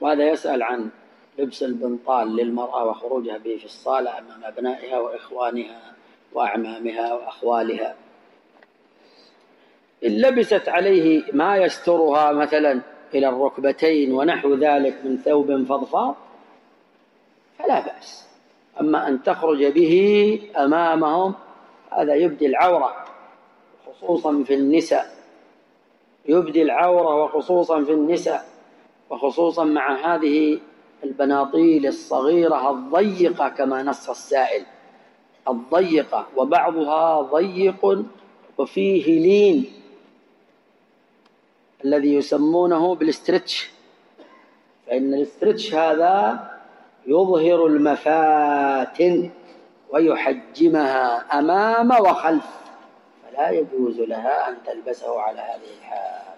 وهذا يسأل عن لبس البنطال للمرأة وخروجها به في الصالة أمام أبنائها وإخوانها وأعمامها وأخوالها. إن لبست عليه ما يسترها مثلا إلى الركبتين ونحو ذلك من ثوب فضفاض فلا بأس. أما أن تخرج به أمامهم هذا يبدي العورة خصوصا في النساء. يبدي العورة وخصوصا في النساء. وخصوصا مع هذه البناطيل الصغيرة الضيقة كما نص السائل. الضيقة وبعضها ضيق وفيه لين الذي يسمونه بالاسترتش فإن الاسترتش هذا يظهر المفاتن ويحجمها أمام وخلف فلا يجوز لها أن تلبسه على هذه الحال.